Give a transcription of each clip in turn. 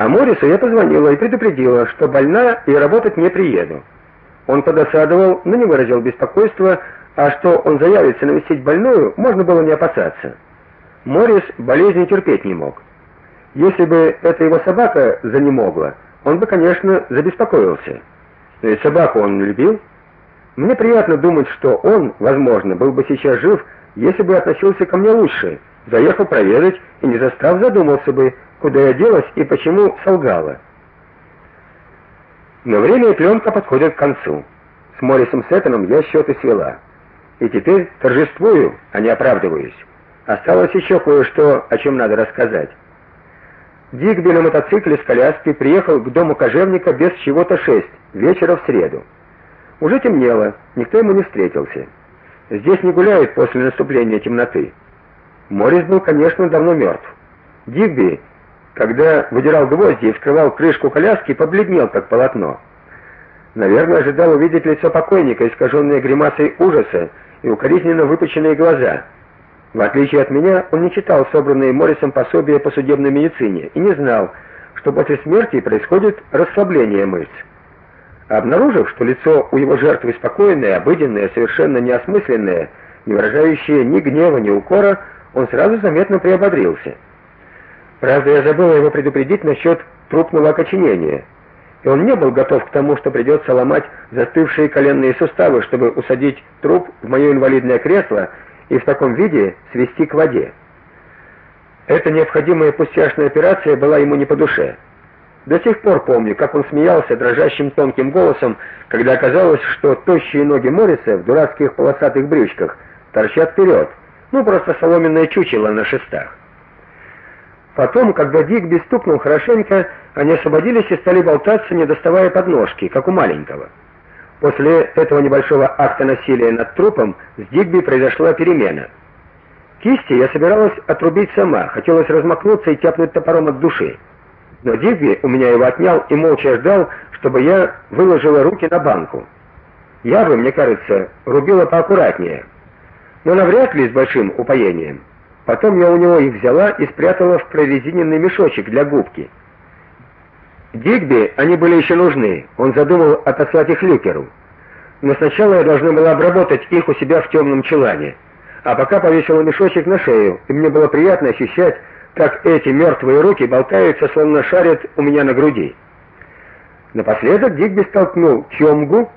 А Морису я позвонила и предупредила, что больна и работать не приеду. Он подосадовал, но не выразил беспокойства, а что он заявится навестить больную, можно было не опасаться. Морис болезни терпеть не мог. Если бы эта его собака занемогла, он бы, конечно, забеспокоился. Но и собаку он любил. Мне приятно думать, что он, возможно, был бы сейчас жив, если бы относился ко мне лучше. Заехал проведать и не застав задумался бы, куда я делась и почему солгала. Но время и пленка подходят к концу. С Моррисом Сеттоном я счеты свела. И теперь торжествую, а не оправдываюсь. Осталось еще кое-что, о чем надо рассказать. Дигби на мотоцикле с коляской приехал к дому кожевника без чего-то шесть, вечера в среду. Уже темнело, никто ему не встретился. Здесь не гуляют после наступления темноты. Морис был, конечно, давно мертв. Дигби, когда выдирал гвозди и вскрывал крышку коляски, побледнел как полотно. Наверное, ожидал увидеть лицо покойника, искаженное гримасой ужаса и укоризненно выпученные глаза. В отличие от меня, он не читал собранные Моррисом пособия по судебной медицине и не знал, что после смерти происходит расслабление мышц. Обнаружив, что лицо у его жертвы спокойное, обыденное, совершенно неосмысленное, не выражающее ни гнева, ни укора, он сразу заметно приободрился. Правда, я забыл его предупредить насчет трупного окоченения. И он не был готов к тому, что придется ломать застывшие коленные суставы, чтобы усадить труп в моё инвалидное кресло и в таком виде свести к воде. Эта необходимая пустяшная операция была ему не по душе. До сих пор помню, как он смеялся дрожащим тонким голосом, когда оказалось, что тощие ноги Мориса в дурацких полосатых брючках торчат вперед, ну просто соломенное чучело на шестах. Потом, когда Дигби стукнул хорошенько, они освободились и стали болтаться, не доставая подножки, как у маленького. После этого небольшого акта насилия над трупом с Дигби произошла перемена. Кисти я собиралась отрубить сама, хотелось размахнуться и тяпнуть топором от души. Но Дигби у меня его отнял и молча ждал, чтобы я выложила руки на банку. Я бы, мне кажется, рубила поаккуратнее, но навряд ли с большим упоением. Потом я у него их взяла и спрятала в прорезиненный мешочек для губки. Дигби они были еще нужны. Он задумал отослать их Люкеру. Но сначала я должна была обработать их у себя в темном чулане. А пока повесила мешочек на шею, и мне было приятно ощущать, как эти мертвые руки болтаются, словно шарят у меня на груди. Напоследок Дигби столкнул Чомгу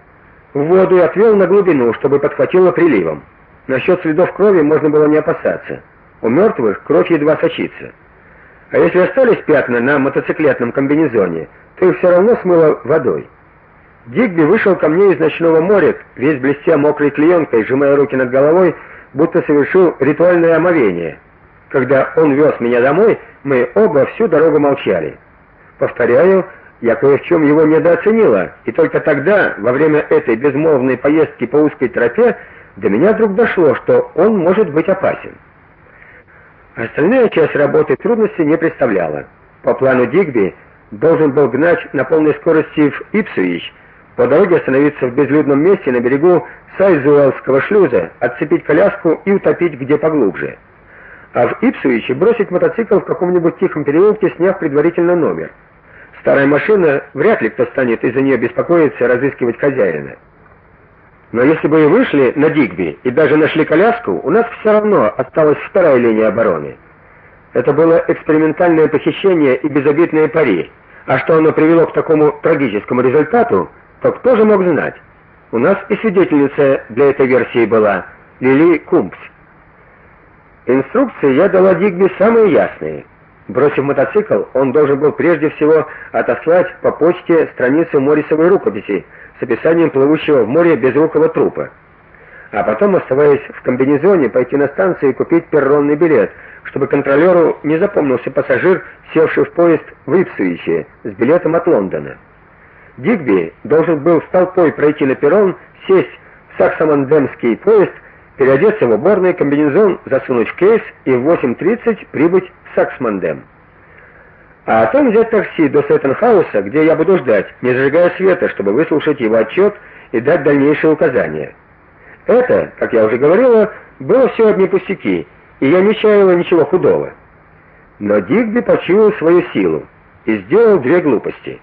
в воду и отвел на глубину, чтобы подхватило приливом. Насчет следов крови можно было не опасаться. У мертвых кровь едва сочится. А если остались пятна на мотоциклетном комбинезоне, то их все равно смыло водой. Дигби вышел ко мне из ночного моря, весь блестя мокрой клеенкой, сжимая руки над головой, будто совершил ритуальное омовение. Когда он вез меня домой, мы оба всю дорогу молчали. Повторяю, я кое в чем его недооценила, и только тогда, во время этой безмолвной поездки по узкой тропе, до меня вдруг дошло, что он может быть опасен. Остальная часть работы трудности не представляла. По плану Дигби должен был гнать на полной скорости в Ипсвич, по дороге остановиться в безлюдном месте на берегу Сайзуэлского шлюза, отцепить коляску и утопить где поглубже. А в Ипсвиче бросить мотоцикл в каком-нибудь тихом переулке, сняв предварительно номер. Старая машина, вряд ли кто станет из-за нее беспокоиться, разыскивать хозяина. Но если бы и вышли на Дигби и даже нашли коляску, у нас все равно осталась вторая линия обороны. Это было экспериментальное похищение и безобидные пари. А что оно привело к такому трагическому результату, то кто же мог знать? У нас и свидетельница для этой версии была Лили Кумпс. Инструкции я дала Дигби самые ясные. Бросив мотоцикл, он должен был прежде всего отослать по почте страницу Морисовой рукописи с описанием плывущего в море безрукого трупа. А потом, оставаясь в комбинезоне, пойти на станцию и купить перронный билет, чтобы контролеру не запомнился пассажир, севший в поезд в Ипсвиче с билетом от Лондона. Дигби должен был с толпой пройти на перрон, сесть в саксмандемский поезд, переодеться в уборной, комбинезон засунуть в кейс и в 8:30 прибыть в Саксмандем. А потом взять такси до Сеттенхауса, где я буду ждать, не зажигая света, чтобы выслушать его отчет и дать дальнейшие указания. Это, как я уже говорила, было все одни пустяки, и я не чаяла ничего худого. Но Дигби почуял свою силу. и сделал две глупости.